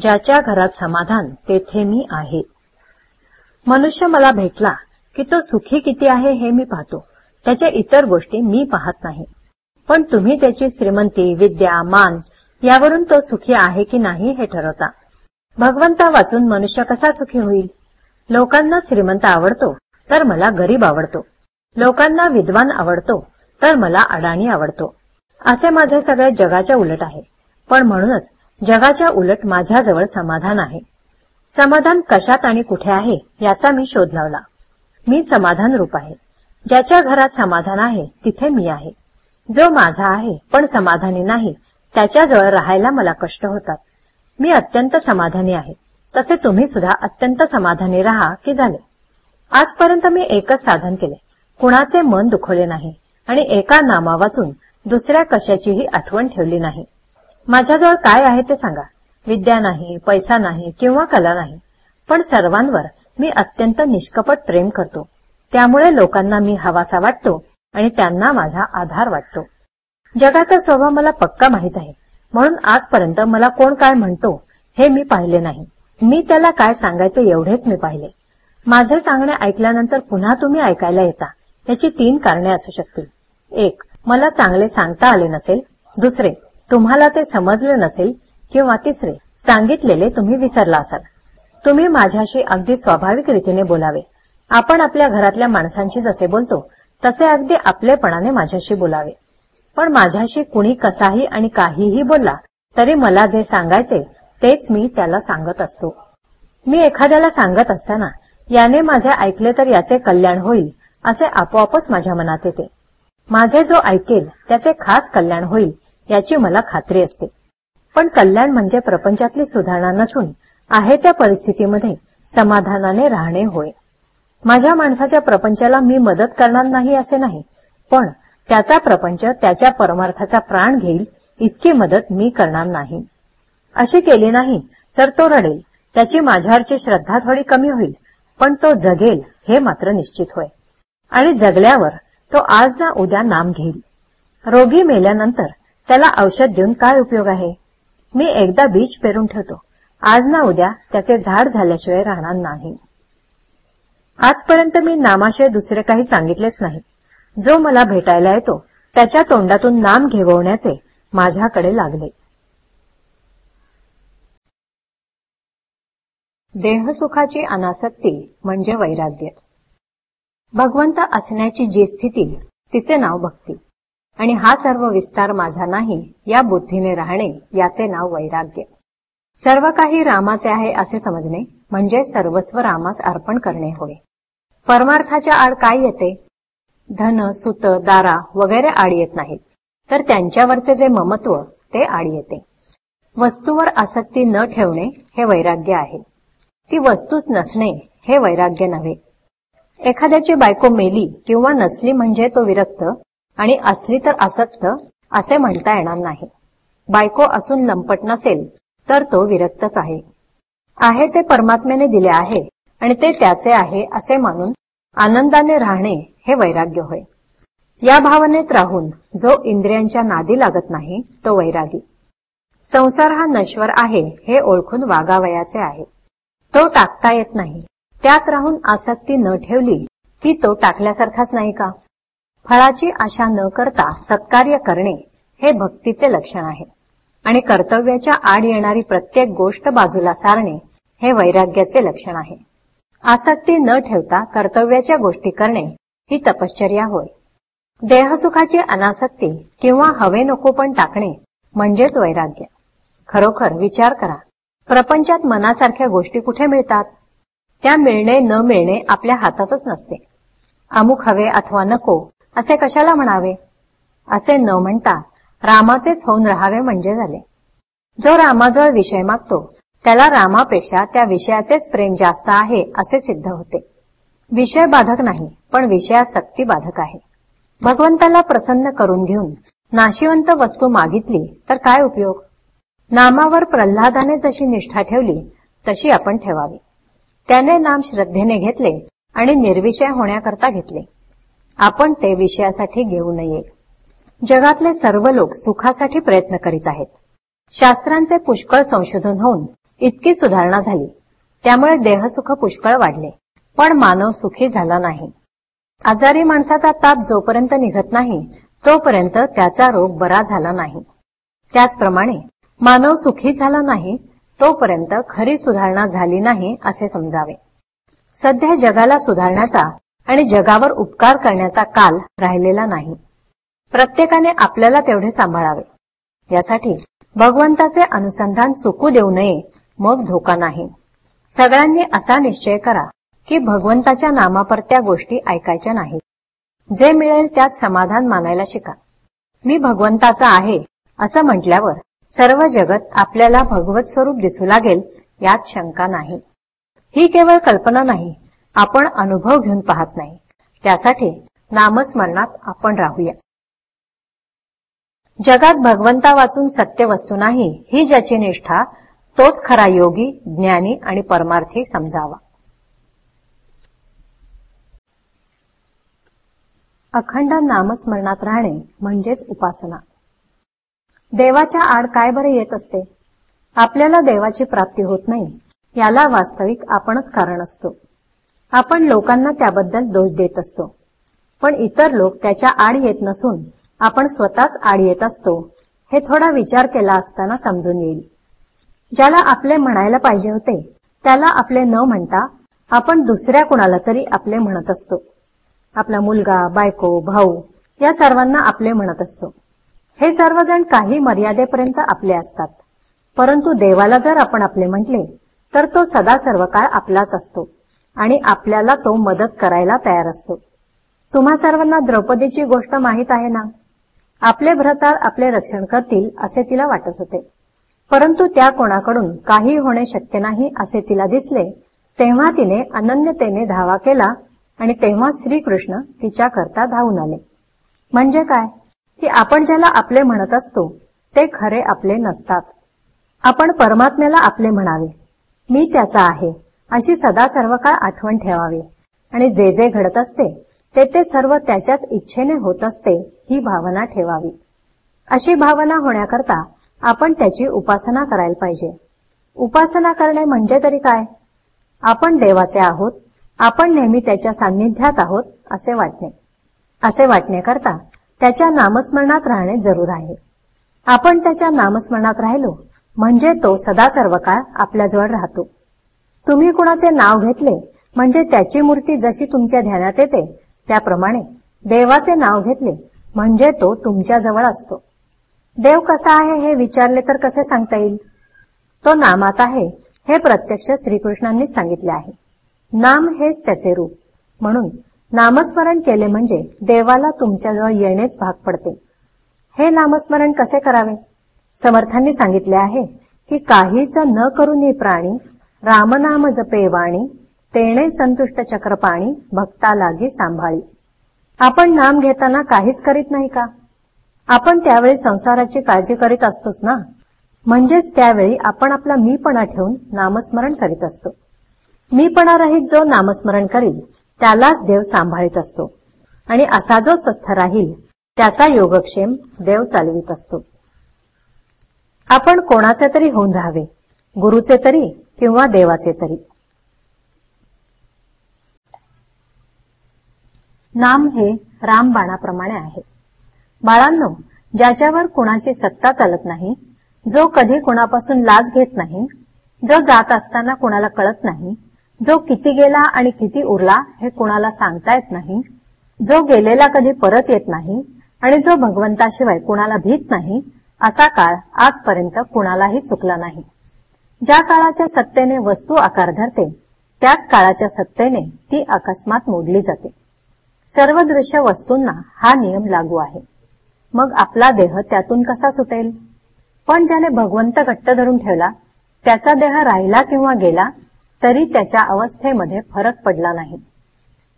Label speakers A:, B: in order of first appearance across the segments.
A: ज्याच्या घरात समाधान तेथे मी आहे. मनुष्य मला भेटला की तो सुखी किती आहे हे मी पाहतो. त्याच्या इतर गोष्टी मी पाहत नाही. पण तुम्ही त्याची श्रीमंती विद्या मान यावरून तो सुखी आहे की नाही हे ठरवता. भगवंता वाचून मनुष्य कसा सुखी होईल? लोकांना श्रीमंत आवडतो तर मला गरीब आवडतो. लोकांना विद्वान आवडतो तर मला अडाणी आवडतो. असे माझे सगळे जगाच्या उलट आहे. पण म्हणूनच जगाच्या उलट माझ्याजवळ समाधान आहे. समाधान कशात आणि कुठे आहे याचा मी शोध लावला. मी समाधान रूप आहे. ज्याच्या घरात समाधान आहे तिथे मी आहे. जो माझा आहे पण समाधानी नाही त्याच्याजवळ राहायला मला कष्ट होतात. मी अत्यंत समाधानी आहे. तसे तुम्ही सुद्धा अत्यंत समाधानी राहा की झाले. आजपर्यंत मी एकच साधन केले. कुणाचे मन दुखवले नाही आणि एका नामा वाचून दुसऱ्या कशाचीही आठवण ठेवली नाही. माझ्याजवळ काय आहे ते सांगा. विद्या नाही पैसा नाही किंवा कला नाही. पण सर्वांवर मी अत्यंत निष्कपट प्रेम करतो. त्यामुळे लोकांना मी हवासा वाटतो आणि त्यांना माझा आधार वाटतो. जगाचा स्वभाव मला पक्का माहीत आहे. म्हणून आजपर्यंत मला कोण काय म्हणतो हे मी पाहिले नाही. मी त्याला काय सांगायचे एवढेच मी पाहिले. माझे सांगणे ऐकल्यानंतर पुन्हा तुम्ही ऐकायला येता. याची तीन कारणे असू शकतील. एक मला चांगले सांगता आले नसेल. दुसरे तुम्हाला ते समजले नसेल किंवा तिसरे सांगितलेले तुम्ही विसरला असाल. तुम्ही माझ्याशी अगदी स्वाभाविक रीतीने बोलावे. आपण आपल्या घरातल्या माणसांशी जसे बोलतो तसे अगदी आपलेपणाने माझ्याशी बोलावे. पण माझ्याशी कुणी कसाही आणि काहीही बोलला तरी मला जे सांगायचे तेच मी त्याला सांगत असतो. मी एखाद्याला सांगत असताना याने माझे ऐकले तर याचे कल्याण होईल असे आपोआपच माझ्या मनात येते. माझे जो ऐकेल त्याचे खास कल्याण होईल याची मला खात्री असते. पण कल्याण म्हणजे प्रपंचातली सुधारणा नसून आहे त्या परिस्थितीमध्ये समाधानाने राहणे होय. माझ्या माणसाच्या प्रपंचाला मी मदत करणार नाही असे नाही पण त्याचा प्रपंच त्याच्या परमार्थाचा प्राण घेईल इतकी मदत मी करणार नाही. अशी केली नाही तर तो रडेल. त्याची माझ्यावरची श्रद्धा थोडी कमी होईल पण तो जगेल हे मात्र निश्चित होय. आणि जगल्यावर तो आज ना उद्या नाम घेईल. रोगी मेल्यानंतर त्याला औषध देऊन काय उपयोग आहे? मी एकदा बीज पेरून ठेवतो. आज ना उद्या त्याचे झाड झाल्याशिवाय राहणार नाही. आजपर्यंत मी नामाशिवाय दुसरे काही सांगितलेच नाही. जो मला भेटायला येतो त्याच्या तोंडातून नाम घेवण्याचे माझ्याकडे लागले. देहसुखाची अनासक्ती म्हणजे वैराग्य. भगवंत असण्याची जी स्थिती तिचे नाव भक्ती. आणि हा सर्व विस्तार माझा नाही या बुद्धीने राहणे याचे नाव वैराग्य. सर्व काही रामाचे आहे असे समजणे म्हणजे सर्वस्व रामास अर्पण करणे होय. परमार्थाच्या आड काय येते? धन सुत दारा वगैरे आड येत नाहीत. तर त्यांच्यावरचे जे ममत्व ते आड येते. वस्तूवर आसक्ती न ठेवणे हे वैराग्य आहे. ती वस्तूच नसणे हे वैराग्य नव्हे. एखाद्याची बायको मेली किंवा नसली म्हणजे तो विरक्त आणि असली तर असक्त असे म्हणता येणार नाही. बायको असून लंपट नसेल तर तो विरक्तच आहे. आहे ते परमात्म्याने दिले आहे आणि ते त्याचे आहे असे मानून आनंदाने राहणे हे वैराग्य होय. या भावनेत राहून जो इंद्रियांच्या नादी लागत नाही तो वैरागी. संसार हा नश्वर आहे हे ओळखून वागावयाचे आहे. तो टाकता येत नाही. त्यात राहून आसक्ती न ठेवली की तो टाकल्यासारखाच नाही का? फळाची आशा न करता सत्कार्य करणे हे भक्तीचे लक्षण आहे. आणि कर्तव्याच्या आड येणारी प्रत्येक गोष्ट बाजूला सारणे हे वैराग्याचे लक्षण आहे. आसक्ती न ठेवता कर्तव्याच्या गोष्टी करणे ही तपश्चर्या होय. देहसुखाची अनासक्ती किंवा हवे नको पण टाकणे म्हणजेच वैराग्य. खरोखर विचार करा. प्रपंचात मनासारख्या गोष्टी कुठे मिळतात? त्या मिळणे न मिळणे आपल्या हातातच नसते. अमुक हवे अथवा नको असे कशाला म्हणावे? असे न म्हणता रामाचेच होऊन राहावे म्हणजे झाले. जो रामाजवळ विषय मागतो त्याला रामापेक्षा त्या विषयाचेच प्रेम जास्त आहे असे सिद्ध होते. विषय बाधक नाही पण विषयासक्ती बाधक आहे. भगवंताला प्रसन्न करून घेऊन नाशिवंत वस्तू मागितली तर काय उपयोग? नामावर प्रल्हादाने जशी निष्ठा ठेवली तशी आपण ठेवावी. त्याने नाम श्रद्धेने घेतले आणि निर्विषय होण्याकरता घेतले. आपण ते विषयासाठी घेऊ नये. जगातले सर्व लोक सुखासाठी प्रयत्न करीत आहेत. शास्त्रांचे पुष्कळ संशोधन होऊन इतकी सुधारणा झाली. त्यामुळे देहसुख पुष्कळ वाढले. पण मानव सुखी झाला नाही. आजारी माणसाचा ताप जोपर्यंत निघत नाही तोपर्यंत त्याचा रोग बरा झाला नाही. त्याचप्रमाणे मानव सुखी झाला नाही तोपर्यंत खरी सुधारणा झाली नाही असे समजावे. सध्या जगाला सुधारण्याचा आणि जगावर उपकार करण्याचा काल राहिलेला नाही. प्रत्येकाने आपल्याला तेवढे सांभाळावे. यासाठी भगवंताचे अनुसंधान चुकू देऊ नये मग धोका नाही. सगळ्यांनी असा निश्चय करा की भगवंताच्या नामापरत्या गोष्टी ऐकायच्या नाहीत. जे मिळेल त्यात समाधान मानायला शिका. मी भगवंताचा आहे असं म्हटल्यावर सर्व जगत आपल्याला भगवत स्वरूप दिसू लागेल यात शंका नाही. ही केवळ कल्पना नाही आपण अनुभव घेऊन पाहत नाही. त्यासाठी नामस्मरणात आपण राहूया. जगात भगवंता वाचून सत्य वस्तू नाही ही ज्याची निष्ठा तोच खरा योगी ज्ञानी आणि परमार्थी समजावा. अखंड नामस्मरणात राहणे म्हणजेच उपासना. देवाच्या आड काय बरे येत असते? आपल्याला देवाची प्राप्ती होत नाही याला वास्तविक आपणच कारण असतो. आपण लोकांना त्याबद्दल दोष देत असतो. पण इतर लोक त्याच्या आड येत नसून आपण स्वतःच आड येत असतो हे थोडा विचार केला असताना समजून येईल. ज्याला आपले म्हणायला पाहिजे होते त्याला आपले न म्हणता आपण दुसऱ्या कुणाला तरी आपले म्हणत असतो. आपला मुलगा बायको भाऊ या सर्वांना आपले म्हणत असतो. हे सर्वजण काही मर्यादेपर्यंत आपले असतात. परंतु देवाला जर आपण आपले म्हटले तर तो सदा सर्व काळ आपलाच असतो. आणि आपल्याला तो मदत करायला तयार असतो. तुम्हा सर्वांना द्रौपदीची गोष्ट माहीत आहे ना? आपले भ्रतार आपले रक्षण करतील असे तिला वाटत होते. परंतु त्या कोणाकडून काही होणे शक्य नाही असे तिला दिसले तेव्हा तिने अनन्यतेने धावा केला आणि तेव्हा श्रीकृष्ण तिच्याकरता धावून आले. म्हणजे काय? की आपण ज्याला आपले म्हणत असतो ते खरे आपले नसतात. आपण परमात्म्याला आपले म्हणावे. मी त्याचा आहे. अशी सदा सर्व काळ आठवण ठेवावी. आणि जे जे घडत असते ते ते सर्व त्याच्याच इच्छेने होत असते ही भावना ठेवावी. अशी भावना होण्याकरता आपण त्याची उपासना करायला पाहिजे. उपासना करणे म्हणजे तरी काय? आपण देवाचे आहोत आपण नेहमी त्याच्या सान्निध्यात आहोत असे वाटणे. असे वाटण्याकरता त्याच्या नामस्मरणात राहणे जरूर आहे. आपण त्याच्या नामस्मरणात राहिलो म्हणजे तो सदा सर्व काळ आपल्याजवळ राहतो. तुम्ही कुणाचे नाव घेतले म्हणजे त्याची मूर्ती जशी तुमच्या ध्यानात येते त्याप्रमाणे देवाचे नाव घेतले म्हणजे तो तुमच्याजवळ असतो. देव कसा आहे हे विचारले तर कसे सांगता येईल? तो नामात आहे हे प्रत्यक्ष श्रीकृष्णांनी सांगितले आहे. नाम हेच त्याचे रूप. म्हणून नामस्मरण केले म्हणजे देवाला तुमच्याजवळ येणेच भाग पडते. हे नामस्मरण कसे करावे? समर्थांनी सांगितले आहे की काहीच न करून प्राणी रामनाम जपे वाणी तेणे संतुष्ट चक्रपाणी भक्ता लागी सांभाळी. आपण नाम घेताना काहीच करीत नाही का? आपण त्यावेळी संसाराची काळजी करीत असतोच ना? म्हणजेच त्यावेळी आपण आपला मीपणा ठेवून नामस्मरण करीत असतो. मीपणा रहित जो नामस्मरण करील त्यालाच देव सांभाळीत असतो. आणि असा जो स्वस्थ राहील त्याचा योगक्षेम देव चालवित असतो. आपण कोणाचे तरी होऊन राहावे गुरुचे तरी किंवा देवाचे तरी. नाम हे रामबाणाप्रमाणे आहे. बाळांनो ज्याच्यावर कुणाची सत्ता चालत नाही जो कधी कुणापासून लाच घेत नाही जो जात असताना कुणाला कळत नाही जो किती गेला आणि किती उरला हे कुणाला सांगता येत नाही जो गेलेला कधी परत येत नाही आणि जो भगवंताशिवाय कुणाला भीत नाही असा काळ आजपर्यंत कुणालाही चुकला नाही. ज्या काळाच्या सत्तेने वस्तू आकार धरते त्याच काळाच्या सत्तेने ती अकस्मात मोडली जाते. सर्व दृश्य वस्तूंना हा नियम लागू आहे. मग आपला देह त्यातून कसा सुटेल? पण ज्याने भगवंत घट्ट धरून ठेवला त्याचा देह राहिला किंवा गेला तरी त्याच्या अवस्थेमध्ये फरक पडला नाही.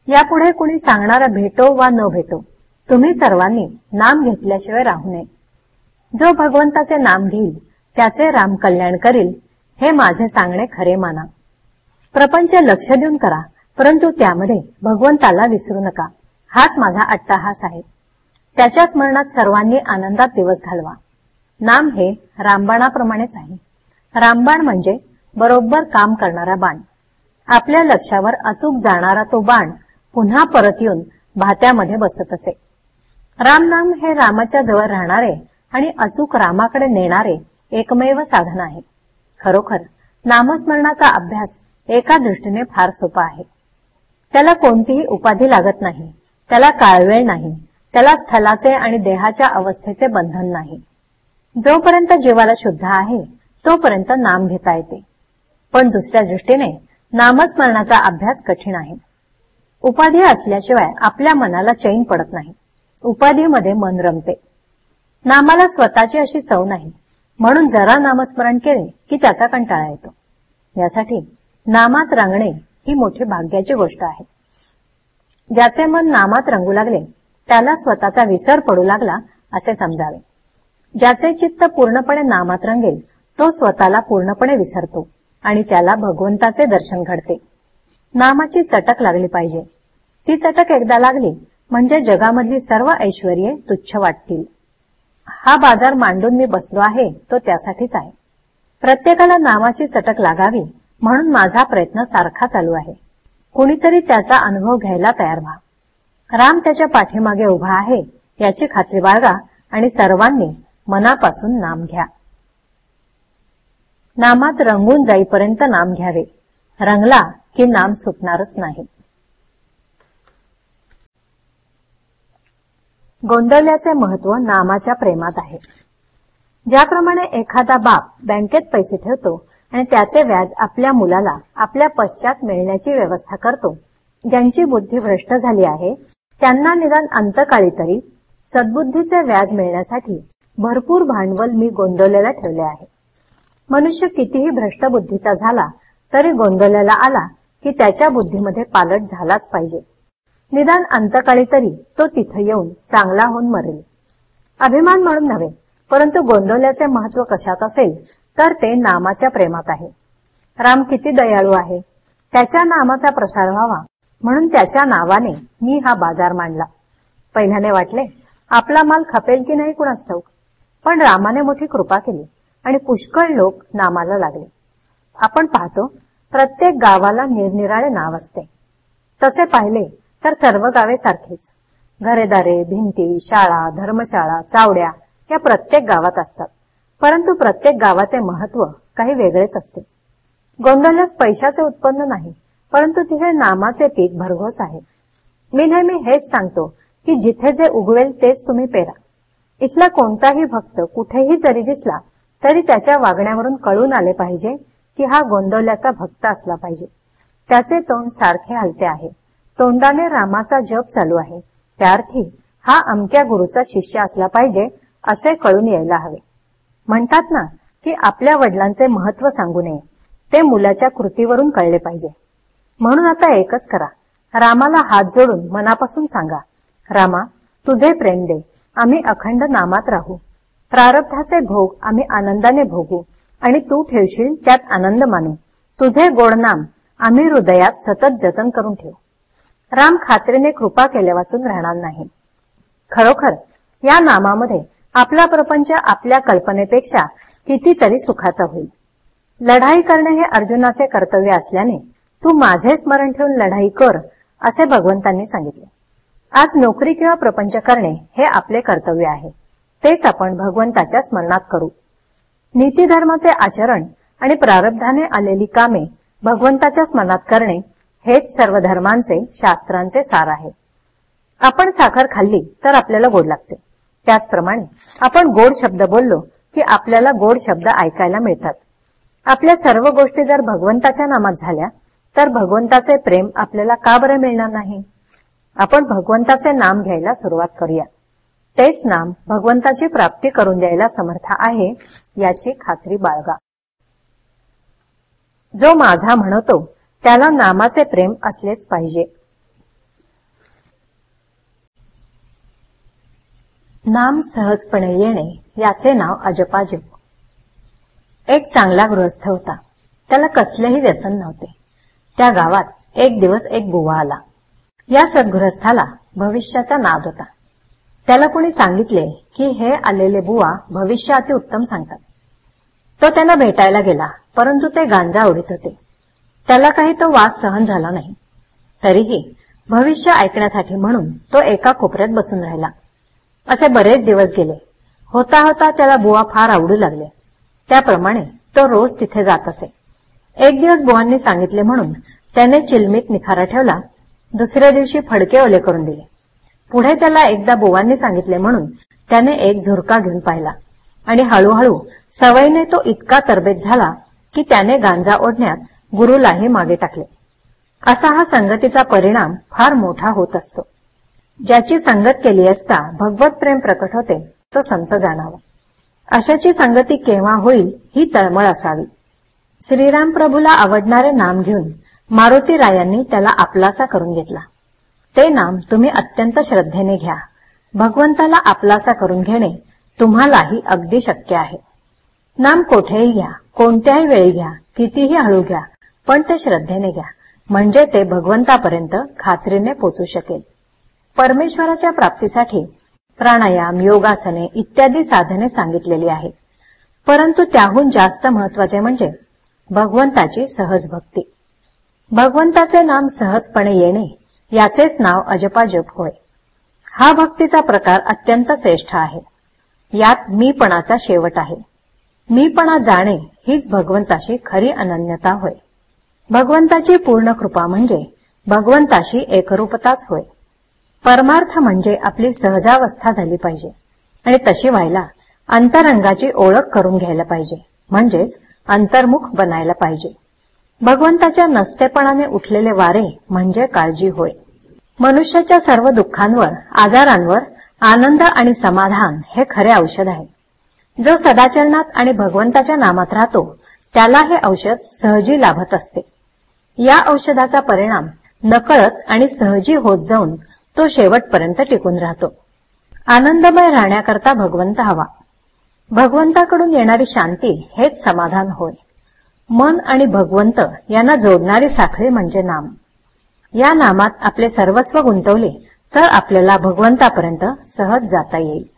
A: यापुढे कुणी सांगणारा भेटो वा न भेटो तुम्ही सर्वांनी नाम घेतल्याशिवाय राहू नये. जो भगवंताचे नाम घेईल त्याचे राम कल्याण करील हे माझे सांगणे खरे माना. प्रपंच लक्ष देऊन करा परंतु त्यामध्ये भगवंताला विसरू नका. हाच माझा अट्टाहास आहे. त्याच्या स्मरणात सर्वांनी आनंदात दिवस घालवा. नाम हे रामबाणाप्रमाणेच आहे. रामबाण म्हणजे बरोबर काम करणारा बाण. आपल्या लक्षावर अचूक जाणारा तो बाण पुन्हा परत येऊन भात्यामध्ये बसत असे. रामनाम हे रामाच्या जवळ राहणारे आणि अचूक रामाकडे नेणारे एकमेव साधन आहे. खरोखर नामस्मरणाचा अभ्यास एका दृष्टीने फार सोपा आहे. त्याला कोणतीही उपाधी लागत नाही त्याला काळवेळ नाही त्याला स्थलाचे आणि देहाच्या अवस्थेचे बंधन नाही. जोपर्यंत जीवाला शुद्ध आहे तोपर्यंत नाम घेता येते. पण दुसऱ्या दृष्टीने नामस्मरणाचा अभ्यास कठीण आहे. उपाधी असल्याशिवाय आपल्या मनाला चैन पडत नाही. उपाधीमध्ये मन रमते. नामाला स्वतःची अशी चव नाही. म्हणून जरा नामस्मरण केले की त्याचा कंटाळा येतो. यासाठी नामात रंगणे ही मोठी भाग्याची गोष्ट आहे. ज्याचे मन नामात रंगू लागले त्याला स्वतःचा विसर पडू लागला असे समजावे. ज्याचे चित्त पूर्णपणे नामात रंगेल तो स्वतःला पूर्णपणे विसरतो आणि त्याला भगवंताचे दर्शन घडते. नामाची चटक लागली पाहिजे. ती चटक एकदा लागली म्हणजे जगामधली सर्व ऐश्वर्ये तुच्छ वाटतील. हा बाजार मांडून मी बसलो आहे तो त्यासाठीच आहे. प्रत्येकाला नामाची चटक लागावी म्हणून माझा प्रयत्न सारखा चालू आहे. कुणीतरी त्याचा अनुभव घ्यायला तयार व्हा. राम त्याच्या पाठीमागे उभा आहे याची खात्री बाळगा आणि सर्वांनी मनापासून नाम घ्या. नामात रंगून जाईपर्यंत नाम घ्यावे. रंगला की नाम सुटणारच नाही. गोंधळल्याचे महत्त्व नामाच्या प्रेमात आहे. ज्याप्रमाणे एखादा बाप बँकेत पैसे ठेवतो आणि त्याचे व्याज आपल्या मुलाला आपल्या पश्चात मिळण्याची व्यवस्था करतो ज्यांची बुद्धी भ्रष्ट झाली आहे त्यांना निदान अंतकाळी तरी सद्बुद्धीचे व्याज मिळण्यासाठी भरपूर भांडवल मी गोंदवलेला ठेवले आहे. मनुष्य कितीही भ्रष्ट बुद्धीचा झाला तरी गोंदवलेला आला की त्याच्या बुद्धीमध्ये पालट झालाच पाहिजे. निदान अंतकाळी तरी तो तिथं येऊन चांगला होऊन मरेल. अभिमान म्हणून नव्हे परंतु गोंदवल्याचे महत्त्व कशात असेल तर ते नामाच्या प्रेमात आहे. राम किती दयाळू आहे. त्याच्या नामाचा प्रसार व्हावा म्हणून त्याच्या नावाने मी हा बाजार मांडला. पहिल्याने वाटले आपला माल खपेल की नाही कुणास ठाऊक. पण रामाने मोठी कृपा केली आणि पुष्कळ लोक नामाला लागले. आपण पाहतो प्रत्येक गावाला निरनिराळे नाव असते. तसे पाहिले तर सर्व गावे सारखीच. घरेदारे भिंती शाळा धर्मशाळा चावड्या या प्रत्येक गावात असतात. परंतु प्रत्येक गावाचे महत्त्व काही वेगळेच असते. गोंधळल्यास पैशाचे उत्पन्न नाही परंतु तिथे नामाचे पीक भरघोस आहे. मी नेहमी हेच सांगतो की जिथे जे उगवेल तेच तुम्ही पेरा. इथला कोणताही भक्त कुठेही जरी दिसला तरी त्याच्या वागण्यावरून कळून आले पाहिजे की हा गोंदवल्याचा भक्त असला पाहिजे. त्याचे तोंड सारखे हलते आहे. तोंडाने रामाचा जप चालू आहे. त्यार्थी हा अमक्या गुरुचा शिष्य असला पाहिजे असे कळून यायला हवे. म्हणतात ना की आपल्या वडिलांचे महत्त्व सांगू नये. ते मुलाच्या कृतीवरून कळले पाहिजे. म्हणून आता एकच करा. रामाला हात जोडून मनापासून सांगा रामा तुझे प्रेम दे. आम्ही अखंड नामात राहू. प्रारब्धाचे भोग आम्ही आनंदाने भोगू. आणि तू ठेवशील त्यात आनंद मानू. तुझे गोड नाम आम्ही हृदयात सतत जतन करून ठेवू. राम खात्रीने कृपा केल्या वाचून राहणार नाही. खरोखर या नामामध्ये आपला प्रपंच आपल्या कल्पनेपेक्षा कितीतरी सुखाचा होईल. लढाई करणे हे अर्जुनाचे कर्तव्य असल्याने तू माझे स्मरण ठेवून लढाई कर असे भगवंतांनी सांगितले. आज नोकरी किंवा प्रपंच करणे हे आपले कर्तव्य आहे. तेच आपण भगवंताच्या स्मरणात करू. नीतीधर्माचे आचरण आणि प्रारब्धाने आलेली कामे भगवंताच्या स्मरणात करणे हेच सर्व धर्मांचे शास्त्रांचे सार आहे. आपण साखर खाल्ली तर आपल्याला गोड लागते. त्याचप्रमाणे आपण गोड शब्द बोललो की आपल्याला गोड शब्द ऐकायला मिळतात. आपल्या सर्व गोष्टी जर भगवंताच्या नामात झाल्या तर भगवंताचे प्रेम आपल्याला का बरे मिळणार नाही? आपण भगवंताचे नाम घ्यायला सुरुवात करूया. तेच नाम भगवंताची प्राप्ती करून द्यायला समर्थ आहे याची खात्री बाळगा. जो माझा म्हणतो त्याला नामाचे प्रेम असलेच पाहिजे. नाम सहजपणे येणे याचे नाव अजपाजप एक चांगला गृहस्थ होता. त्याला कसलेही व्यसन नव्हते. त्या गावात एक दिवस एक बुवा आला. या सद्गृहस्थाला भविष्याचा नाद होता. त्याला कोणी सांगितले की हे आलेले बुवा भविष्य अति उत्तम सांगतात. तो त्यांना भेटायला गेला परंतु ते गांजा ओढीत होते. त्याला काही तो वास सहन झाला नाही. तरीही भविष्य ऐकण्यासाठी म्हणून तो एका कोपऱ्यात बसून राहिला. असे बरेच दिवस गेले. होता होता त्याला बुवा फार आवडू लागले. त्याप्रमाणे तो रोज तिथे जात असे. एक दिवस बुवांनी सांगितले म्हणून त्याने चिलमीत निखारा ठेवला. दुसऱ्या दिवशी फडके ओले करून दिले. पुढे त्याला एकदा बुवांनी सांगितले म्हणून त्याने एक झुरका घेऊन पाहिला. आणि हळूहळू सवयीने तो इतका तरबेज झाला की त्याने गांजा ओढण्यात गुरुलाही मागे टाकले. असा हा संगतीचा परिणाम फार मोठा होत असतो. ज्याची संगत केली असता भगवत प्रेम प्रकट होते तो संत जाणावा. अशाची संगती केव्हा होईल ही तळमळ असावी. श्रीराम प्रभूला आवडणारे नाम घेऊन मारुती रायांनी त्याला आपलासा करून घेतला. ते नाम तुम्ही अत्यंत श्रद्धेने घ्या. भगवंताला आपलासा करून घेणे तुम्हालाही अगदी शक्य आहे. नाम कोठेही घ्या कोणत्याही वेळी घ्या कितीही हळू घ्या पण ते श्रद्धेने घ्या. म्हणजे ते भगवंतापर्यंत खात्रीने पोचू शकेल. परमेश्वराच्या प्राप्तीसाठी प्राणायाम योगासने इत्यादी साधने सांगितलेली आहेत. परंतु त्याहून जास्त महत्त्वाचे म्हणजे भगवंताची सहज भक्ती. भगवंताचे नाम सहजपणे येणे याचेच नाव अजपाजप होय. हा भक्तीचा प्रकार अत्यंत श्रेष्ठ आहे. यात मीपणाचा शेवट आहे. मीपणा जाणे हीच भगवंताशी खरी अनन्यता होय. भगवंताची पूर्ण कृपा म्हणजे भगवंताशी एकरूपताच होय. परमार्थ म्हणजे आपली सहजावस्था झाली पाहिजे आणि तशी व्हायला अंतरंगाची ओळख करून घ्यायला पाहिजे म्हणजेच अंतर्मुख बनायला पाहिजे. भगवंताच्या नसतेपणाने उठलेले वारे म्हणजे काळजी होय. मनुष्याच्या सर्व दुःखांवर आजारांवर आनंद आणि समाधान हे खरे औषध आहे. जो सदाचरणात आणि भगवंताच्या नामात राहतो त्याला हे औषध सहजी लाभत असते. या औषधाचा परिणाम नकळत आणि सहजी होत जाऊन तो शेवटपर्यंत टिकून राहतो. आनंदमय राहण्याकरता भगवंत हवा. भगवंताकडून येणारी शांती हेच समाधान होय. मन आणि भगवंत यांना जोडणारी साखळी म्हणजे नाम. या नामात आपले सर्वस्व गुंतवले तर आपल्याला भगवंतापर्यंत सहज जाता येईल.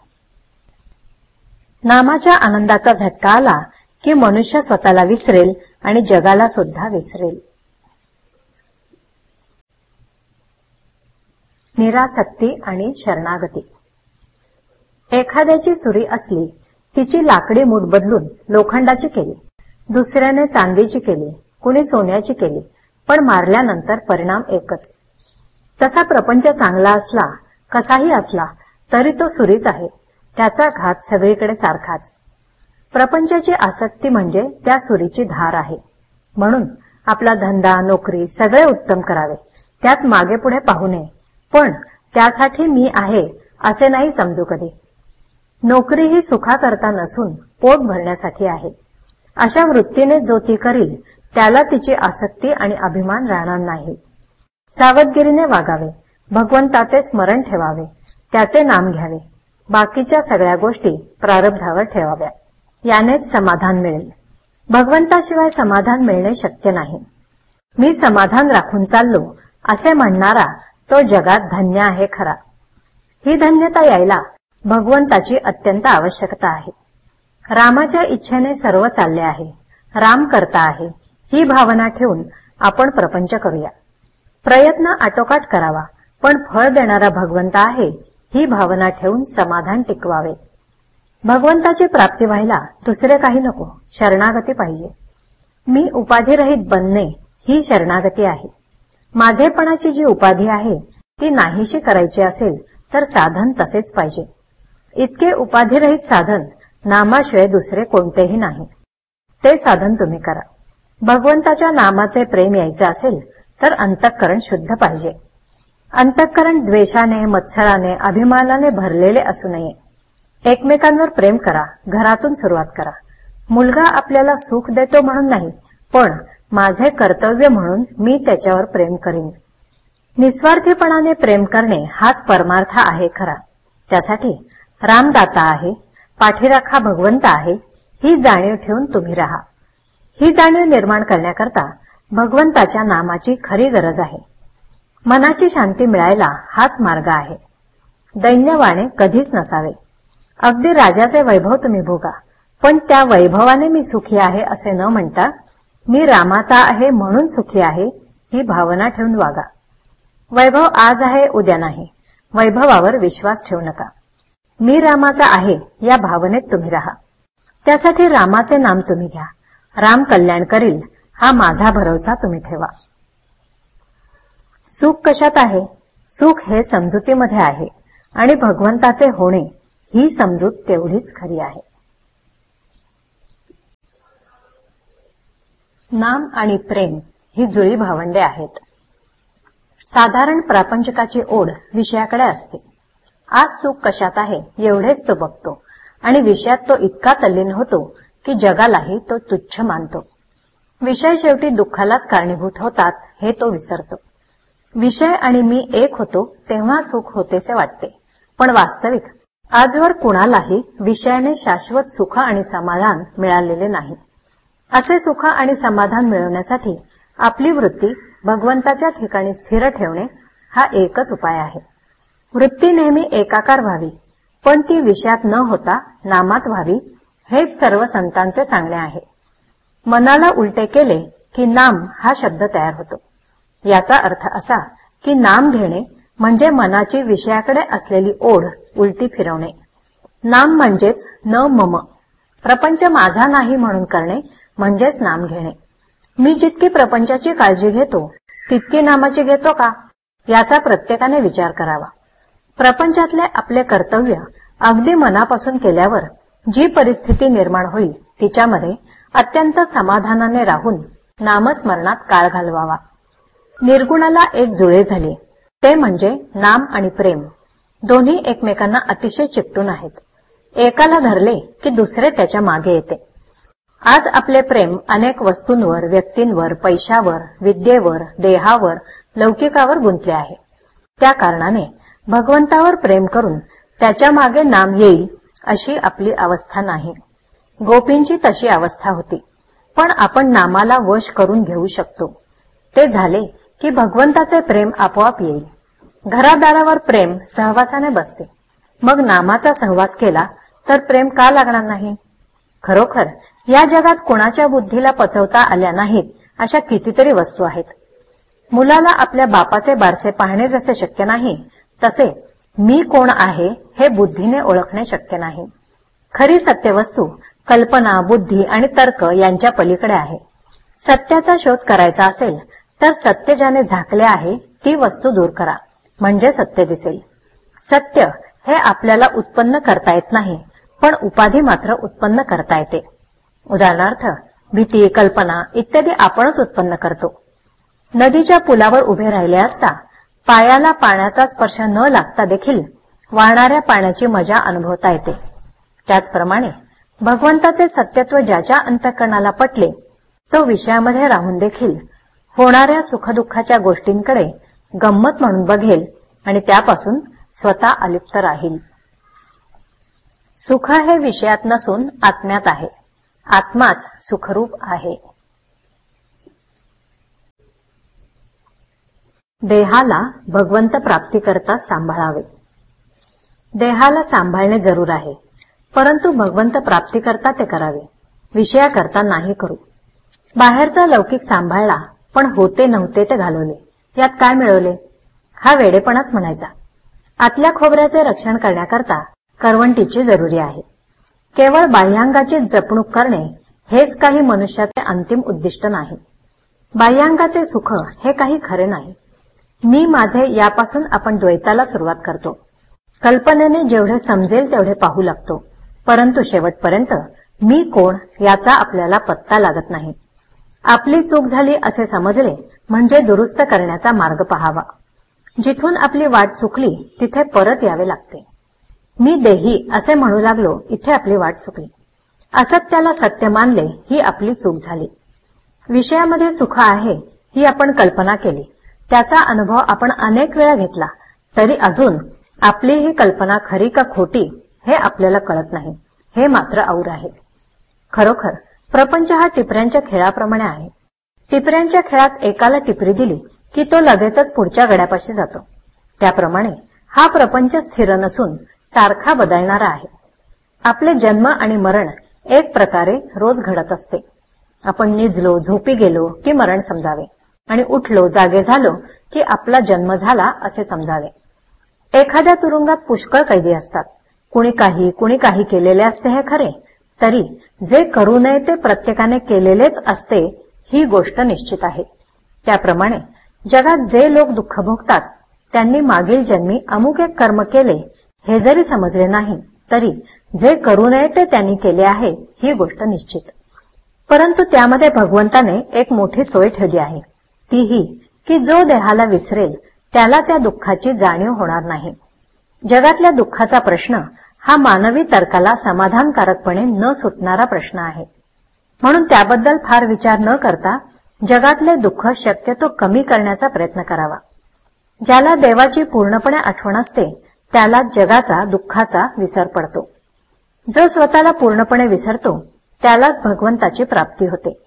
A: नामाच्या आनंदाचा झटका आला की मनुष्य स्वतःला विसरेल आणि जगाला सुद्धा विसरेल. निरासक्ती आणि शरणागती. एखाद्याची सुरी असली तिची लाकडी मूठ बदलून लोखंडाची केली दुसऱ्याने चांदीची केली कुणी सोन्याची केली पण मारल्यानंतर परिणाम एकच. तसा प्रपंच चांगला असला कसाही असला तरी तो सुरीच आहे त्याचा घात सगळीकडे सारखाच. प्रपंचाची आसक्ती म्हणजे त्या सुरीची धार आहे. म्हणून आपला धंदा नोकरी सगळे उत्तम करावे त्यात मागे पुढे पाहू नये. पण त्यासाठी मी आहे असे नाही समजू कधी. नोकरी ही सुखाकरता नसून पोट भरण्यासाठी आहे. अशा वृत्तीने जो ती करील त्याला तिची आसक्ती आणि अभिमान राहणार नाही. सावधगिरीने वागावे भगवंताचे स्मरण ठेवावे त्याचे नाम घ्यावे बाकीच्या सगळ्या गोष्टी प्रारब्धावर ठेवाव्या. यानेच समाधान मिळेल. भगवंताशिवाय समाधान मिळणे शक्य नाही. मी समाधान राखून चाललो असे म्हणणारा तो जगात धन्य आहे खरा. ही धन्यता यायला भगवंताची अत्यंत आवश्यकता आहे. रामाच्या इच्छेने सर्व चालले आहे. राम करता आहे. ही भावना ठेवून आपण प्रपंच करूया. प्रयत्न आटोकाट करावा पण फळ देणारा भगवंत आहे ही भावना ठेवून समाधान टिकवावे. भगवंताची प्राप्ती व्हायला दुसरे काही नको शरणागती पाहिजे. मी उपाधिरहित बनणे ही शरणागती आहे. माझेपणाची जी उपाधी आहे ती नाहीशी करायची असेल तर साधन तसेच पाहिजे. इतके उपाधिरहित साधन नामाशिवाय दुसरे कोणतेही नाही. ते साधन तुम्ही करा. भगवंताच्या नामाचे प्रेम यायचे असेल तर अंतःकरण शुद्ध पाहिजे. अंतःकरण द्वेषाने मत्सराने अभिमानाने भरलेले असू नये. एकमेकांवर प्रेम करा घरातून सुरुवात करा. मुलगा आपल्याला सुख देतो म्हणून नाही पण माझे कर्तव्य म्हणून मी त्याच्यावर प्रेम करीन. निस्वार्थीपणाने प्रेम करणे हाच परमार्थ आहे खरा. त्यासाठी रामदाता आहे पाठीराखा भगवंत आहे ही जाणीव ठेवून तुम्ही राहा. ही जाणीव निर्माण करण्याकरता भगवंताच्या नामाची खरी गरज आहे. मनाची शांती मिळायला हाच मार्ग आहे. दैन्यवाणे कधीच नसावे. अगदी राजाचे वैभव तुम्ही भोगा पण त्या वैभवाने मी सुखी आहे असे न म्हणता मी रामाचा आहे म्हणून सुखी आहे ही भावना ठेवून वागा. वैभव आज आहे उद्या नाही. वैभवावर विश्वास ठेवू नका. मी रामाचा आहे या भावनेत तुम्ही राहा. त्यासाठी रामाचे नाम तुम्ही घ्या. राम कल्याण करील हा माझा भरोसा तुम्ही ठेवा. सुख कशात आहे? सुख हे समजुतीमध्ये आहे आणि भगवंताचे होणे ही समजूत तेवढीच खरी आहे. नाम आणि प्रेम ही जुळी भावंडे आहेत. साधारण प्रापंचकाची ओढ विषयाकडे असते. आज सुख कशात आहे एवढेच तो बघतो आणि विषयात तो इतका तल्लीन होतो की जगालाही तो तुच्छ मानतो. विषय शेवटी दुःखालाच कारणीभूत होतात हे तो विसरतो. विषय आणि मी एक होतो तेव्हा सुख होतेसे वाटते. पण वास्तविक आजवर कुणालाही विषयाने शाश्वत सुख आणि समाधान मिळालेले नाही. असे सुख आणि समाधान मिळवण्यासाठी आपली वृत्ती भगवंताच्या ठिकाणी स्थिर ठेवणे हा एकच उपाय आहे. वृत्ती नेहमी एकाकार व्हावी पण ती विषयात न होता नामात व्हावी हेच सर्व संतांचे सांगणे आहे. मनाला उलटे केले की नाम हा शब्द तयार होतो. याचा अर्थ असा की नाम घेणे म्हणजे मनाची विषयाकडे असलेली ओढ उलटी फिरवणे. नाम म्हणजेच न मम. प्रपंच माझा नाही म्हणून करणे म्हणजेच नाम घेणे. मी जितकी प्रपंचाची काळजी घेतो तितकी नामाची घेतो का? याचा प्रत्येकाने विचार करावा. प्रपंचातले आपले कर्तव्य अगदी मनापासून केल्यावर जी परिस्थिती निर्माण होईल तिच्यामध्ये अत्यंत समाधानाने राहून नामस्मरणात काळ घालवावा. निर्गुणाला एक जुळे झाले ते म्हणजे नाम आणि प्रेम. दोन्ही एकमेकांना अतिशय चिकटून आहेत. एकाला धरले की दुसरे त्याच्यामागे येते. आज आपले प्रेम अनेक वस्तूंवर व्यक्तींवर पैशावर विद्येवर देहावर लौकिकावर गुंतले आहे. त्या कारणाने भगवंतावर प्रेम करून त्याच्यामागे नाम येईल अशी आपली अवस्था नाही. गोपींची तशी अवस्था होती. पण आपण नामाला वश करून घेऊ शकतो. ते झाले की भगवंताचे प्रेम आपोआप येईल. घरादारावर प्रेम सहवासाने बसते. मग नामाचा सहवास केला तर प्रेम का लागणार नाही? खरोखर या जगात कोणाच्या बुद्धीला पचवता आल्या नाहीत अशा कितीतरी वस्तू आहेत. मुलाला आपल्या बापाचे बारसे पाहणे जसे शक्य नाही तसे मी कोण आहे हे बुद्धीने ओळखणे शक्य नाही. खरी सत्यवस्तू कल्पना बुद्धी आणि तर्क यांच्या पलीकडे आहे. सत्याचा शोध करायचा असेल तर सत्य ज्याने झाकले आहे ती वस्तू दूर करा. म्हणजे सत्य दिसेल. सत्य हे आपल्याला उत्पन्न करता येत नाही पण उपाधी मात्र उत्पन्न करता येते. उदाहरणार्थ भीती कल्पना इत्यादी आपणच उत्पन्न करतो. नदीच्या पुलावर उभे राहिले असता पायाला पाण्याचा स्पर्श न लागता देखील वाहणाऱ्या पाण्याची मजा अनुभवता येते. त्याचप्रमाणे भगवंताचे सत्यत्व ज्याच्या अंतकरणाला पटले तो विषयामध्ये राहून देखील होणाऱ्या सुखदुःखाच्या गोष्टींकडे गंमत म्हणून बघेल आणि त्यापासून स्वतः अलिप्त राहील. सुख हे विषयात नसून आत्म्यात आहे. आत्माच सुखरूप आहे. देहाला भगवंत प्राप्तीकरता सांभाळावे. देहाला सांभाळणे जरूर आहे परंतु भगवंत प्राप्तीकरता ते करावे. विषयाकरता नाही करू. बाहेरचा लौकिक सांभाळला पण होते नव्हते ते घालवले. यात काय मिळवले? हा वेडेपणाच म्हणायचा. आतल्या खोबऱ्याचे रक्षण करण्याकरता करवंटीची जरुरी आहे. केवळ बाह्यांगाची जपणूक करणे हेच काही मनुष्याचे अंतिम उद्दिष्ट नाही. बाह्यांगाचे सुख हे काही खरे नाही. मी माझे यापासून आपण द्वैताला सुरुवात करतो. कल्पनेने जेवढे समजेल तेवढे पाहू लागतो. परंतु शेवटपर्यंत मी कोण याचा आपल्याला पत्ता लागत नाही. आपली चूक झाली असे समजले म्हणजे दुरुस्त करण्याचा मार्ग पहावा. जिथून आपली वाट चुकली तिथे परत यावे लागते. मी देही असे म्हणू लागलो इथे आपली वाट चुकली. असत्याला सत्य मानले ही आपली चूक झाली. विषयामध्ये सुख आहे ही आपण कल्पना केली. त्याचा अनुभव आपण अनेक वेळा घेतला तरी अजून आपली ही कल्पना खरी का खोटी हे आपल्याला कळत नाही. हे मात्र और आहे. खरोखर प्रपंच हा टिपऱ्यांच्या खेळाप्रमाणे आहे. टिपऱ्यांच्या खेळात एकाला टिपरी दिली की तो लगेचच पुढच्या गड्यापाशी जातो. त्याप्रमाणे हा प्रपंच स्थिर नसून सारखा बदलणारा आहे. आपले जन्म आणि मरण एक प्रकारे रोज घडत असते. आपण निजलो झोपी गेलो की मरण समजावे. आणि उठलो जागे झालो की आपला जन्म झाला असे समजावे. एखाद्या तुरुंगात पुष्कळ कैदी असतात. कुणी काही कुणी काही केलेले असते हे खरे. तरी जे करू नये ते प्रत्येकाने केलेलेच असते ही गोष्ट निश्चित आहे. त्याप्रमाणे जगात जे लोक दुःख भोगतात त्यांनी मागील जन्मी अमुक एक कर्म केले हे जरी समजले नाही तरी जे करू नये ते त्यांनी केले आहे ही गोष्ट निश्चित. परंतु त्यामध्ये भगवंताने एक मोठी सोय ठेवली आहे. ती ही की जो देहाला विसरेल त्याला त्या दुःखाची जाणीव होणार नाही. जगातल्या दुःखाचा प्रश्न हा मानवी तर्काला समाधानकारकपणे न सुटणारा प्रश्न आहे. म्हणून त्याबद्दल फार विचार न करता जगातले दुःख शक्यतो कमी करण्याचा प्रयत्न करावा. ज्याला देवाची पूर्णपणे आठवण असते त्याला जगाचा दुःखाचा विसर पडतो. जो स्वतःला पूर्णपणे विसरतो त्यालाच भगवंताची प्राप्ती होते.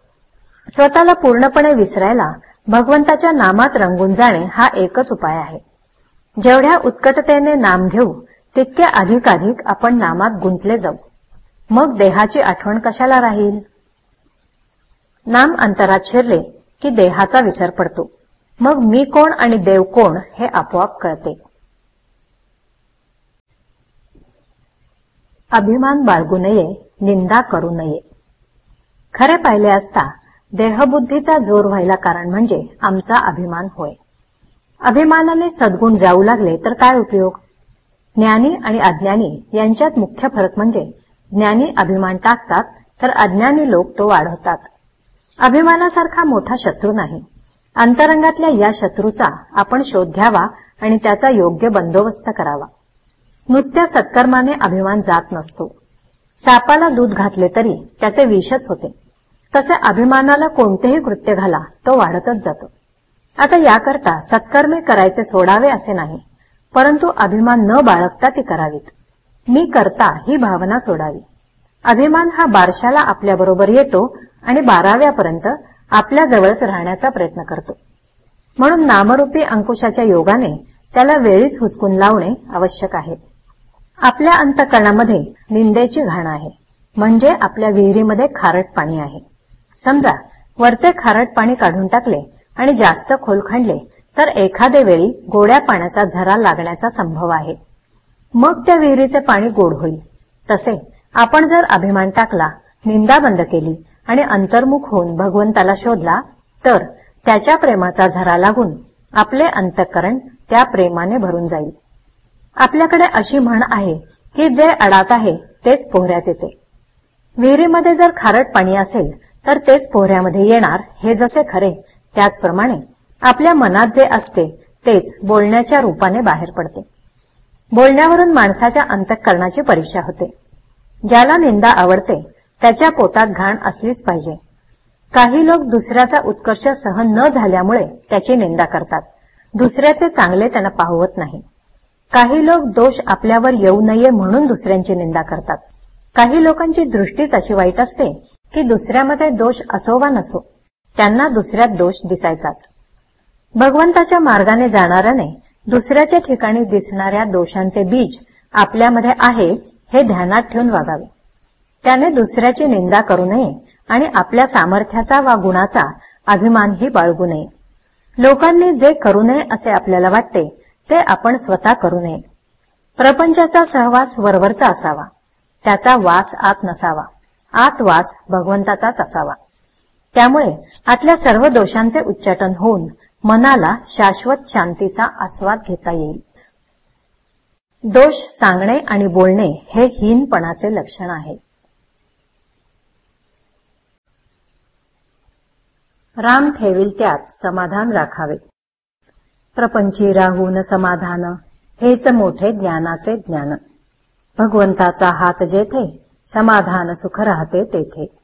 A: स्वतःला पूर्णपणे विसरायला भगवंताच्या नामात रंगून जाणे हा एकच उपाय आहे. जेवढ्या उत्कटतेने नाम घेऊ तितके अधिकाधिक आपण नामात गुंतले जाऊ. मग देहाची आठवण कशाला राहील? नाम अंतरात शिरले की देहाचा विसर पडतो. मग मी कोण आणि देव कोण हे आपोआप कळते. अभिमान बाळगू नये निंदा करू नये. खरे पाहिले असता देहबुद्धीचा जोर व्हायला कारण म्हणजे आमचा अभिमान होय. अभिमानाने सद्गुण जाऊ लागले तर काय उपयोग? ज्ञानी आणि अज्ञानी यांच्यात मुख्य फरक म्हणजे ज्ञानी अभिमान टाकतात तर अज्ञानी लोक तो वाढवतात. अभिमानासारखा मोठा शत्रू नाही. अंतरंगातल्या या शत्रूचा आपण शोध घ्यावा आणि त्याचा योग्य बंदोबस्त करावा. नुसत्या सत्कर्माने अभिमान जात नसतो. सापाला दूध घातले तरी त्याचे विषच होते. तसे अभिमानाला कोणतेही कृत्य घाला तो वाढतच जातो. आता याकरता सत्कर्मे करायचे सोडावे असे नाही परंतु अभिमान न बाळगता ती करावीत. मी करता ही भावना सोडावी. अभिमान हा बारशाला आपल्याबरोबर येतो आणि बाराव्यापर्यंत आपल्या जवळच राहण्याचा प्रयत्न करतो. म्हणून नामरूपी अंकुशाच्या योगाने त्याला वेळीच हुसकून लावणे आवश्यक आहे. आपल्या अंतकरणामध्ये निंदेची घाण आहे. म्हणजे आपल्या विहिरीमध्ये खारट पाणी आहे. समजा वरचे खारट पाणी काढून टाकले आणि जास्त खोल खणले तर एखादे वेळी गोड्या पाण्याचा झरा लागण्याचा संभव आहे. मग त्या विहिरीचे पाणी गोड होईल. तसे आपण जर अभिमान टाकला निंदा बंद केली आणि अंतर्मुख होऊन भगवंताला शोधला तर त्याच्या प्रेमाचा झरा लागून आपले अंतःकरण त्या प्रेमाने भरून जाईल. आपल्याकडे अशी म्हण आहे की जे अडात आहे तेच पोहऱ्यात येते. विहिरीमध्ये जर खारट पाणी असेल तर तेच पोहऱ्यामध्ये येणार हे जसे खरे त्याचप्रमाणे आपल्या मनात जे असते तेच बोलण्याच्या रूपाने बाहेर पडते. बोलण्यावरून माणसाच्या अंतःकरणाची परीक्षा होते. ज्याला निंदा आवडते त्याच्या पोटात घाण असलीच पाहिजे. काही लोक दुसऱ्याचा उत्कर्ष सहन न झाल्यामुळे त्याची निंदा करतात. दुसऱ्याचे चांगले त्यांना पाहवत नाही. काही लोक दोष आपल्यावर येऊ नये म्हणून दुसऱ्यांची निंदा करतात. काही लोकांची दृष्टीच अशी वाईट असते की दुसऱ्यामध्ये दोष असो वा नसो त्यांना दुसऱ्यात दोष दिसायचाच. भगवंताच्या मार्गाने जाणाऱ्याने दुसऱ्याच्या ठिकाणी दिसणाऱ्या दोषांचे बीज आपल्यामध्ये आहे हे ध्यानात ठेवून वागावे. त्याने दुसऱ्याची निंदा करू नये आणि आपल्या सामर्थ्याचा वा गुणाचा अभिमानही बाळगू नये. लोकांनी जे करू नये असे आपल्याला वाटते ते आपण स्वतः करू नये. प्रपंचाचा सहवास वरवरचा असावा. त्याचा वास आत नसावा. आत वास भगवंताचाच असावा. त्यामुळे आतल्या सर्व दोषांचे उच्चाटन होऊन मनाला शाश्वत शांतीचा आस्वाद घेता येईल. दोष सांगणे आणि बोलणे हे हीनपणाचे लक्षण आहे. राम ठेवील त्यात समाधान राखावे. प्रपंची राहून समाधान हेच मोठे ज्ञानाचे ज्ञान. भगवंताचा हात जेथे समाधान सुख राहते तेथे.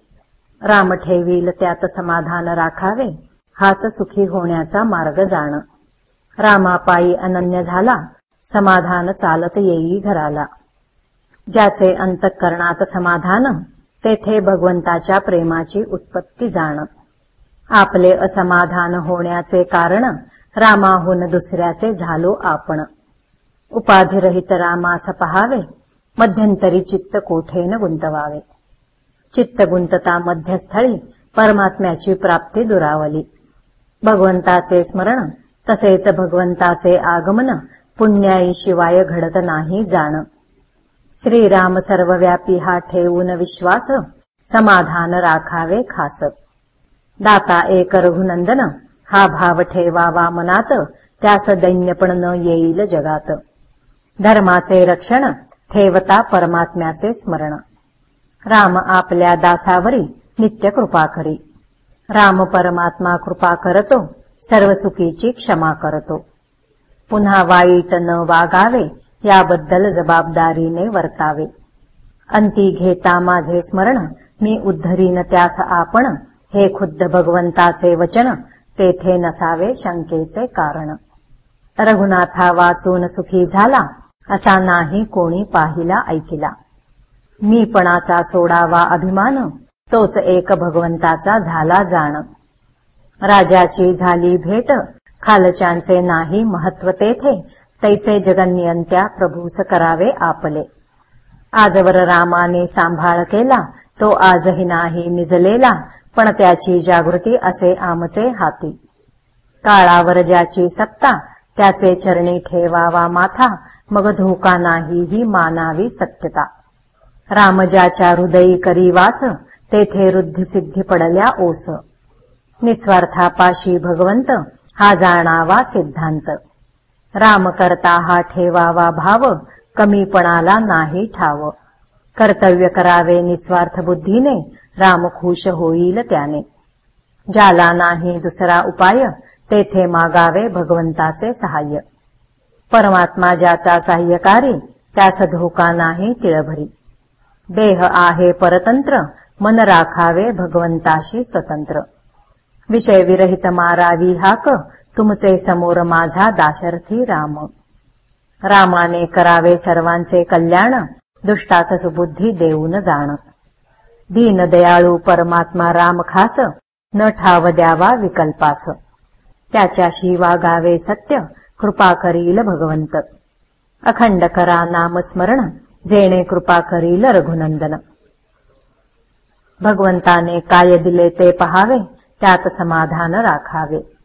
A: राम ठेवील त्यात समाधान राखावे हाच सुखी होण्याचा मार्ग जाण. रामापायी अनन्य झाला समाधान चालत येई घराला. ज्याचे अंतःकरणात समाधान तेथे भगवंताच्या प्रेमाची उत्पत्ती जाण. आपले असमाधान होण्याचे कारण रामाहून दुसऱ्याचे झालो आपण. उपाधिरहित रामास पहावे मध्यंतरी चित्त कोठेन गुंतवावे. चित्त गुंतता मध्यस्थळी परमात्म्याची प्राप्ती दुरावली. भगवंताचे स्मरण तसेच भगवंताचे आगमन पुण्याई शिवाय घडत नाही जाण. श्रीराम सर्वव्यापी हा ठेवून विश्वास समाधान राखावे खास. दाता एक रघुनंदन हा भाव ठेवावा मनात त्यास दैन्यपण न येईल जगात. धर्माचे रक्षण ठेवता परमात्म्याचे स्मरण. राम आपल्या दासावरी नित्य कृपा करी. राम परमात्मा कृपा करतो सर्व चुकीची क्षमा करतो. पुन्हा वाईट न वागावे याबद्दल जबाबदारीने वर्तावे. अंती घेता माझे स्मरण मी उद्धरीन त्यास आपण हे खुद्द भगवंताचे वचन तेथे नसावे शंकेचे कारण. रघुनाथा वाचून सुखी झाला असा नाही कोणी पाहिला ऐकिला. मीपणाचा सोडावा अभिमान तोच एक भगवंताचा झाला जाण. राजाची झाली भेट खालच्यांचे नाही महत्त्व तेथे तैसे जगनियंत्या प्रभूस करावे आपले. आजवर रामाने सांभाळ केला तो आजही नाही निजलेला पण त्याची जागृती असे आमचे हाती. काळावर ज्याची सत्ता त्याचे चरणी ठेवावा माथा मग धोका नाही ही मानावी सत्यता. राम ज्याच्या हृदयी करी वास तेथे रुद्धसिद्धी पडल्या ओस. निस्वार्थापाशी भगवंत हा जाणावा सिद्धांत. राम करता हा ठेवावा भाव कमीपणाला नाही ठाव. कर्तव्य करावे निस्वार्थ बुद्धीने राम खुश होईल त्याने. ज्याला नाही दुसरा उपाय तेथे मागावे भगवंताचे सहाय्य. परमात्मा ज्याचा सहाय्यकारी त्यास धोका नाही तिळभरी. देह आहे परतंत्र मन राखावे भगवंताशी स्वतंत्र. विषय विरहित मारावी हाक तुमचे समोर माझा दाशर्थी राम. रामाने करावे सर्वांचे कल्याण दुष्टास सुबुद्धी देऊन जाण. दीन दयाळू परमात्मा राम खास न ठाव द्यावा विकल्पास. त्याच्याशी वागावे सत्य कृपा करील भगवंत. अखंड करा नामस्मरण जेणे कृपा करील रघुनंदन. भगवंताने काय दिले ते पहावे त्यात समाधान राखावे.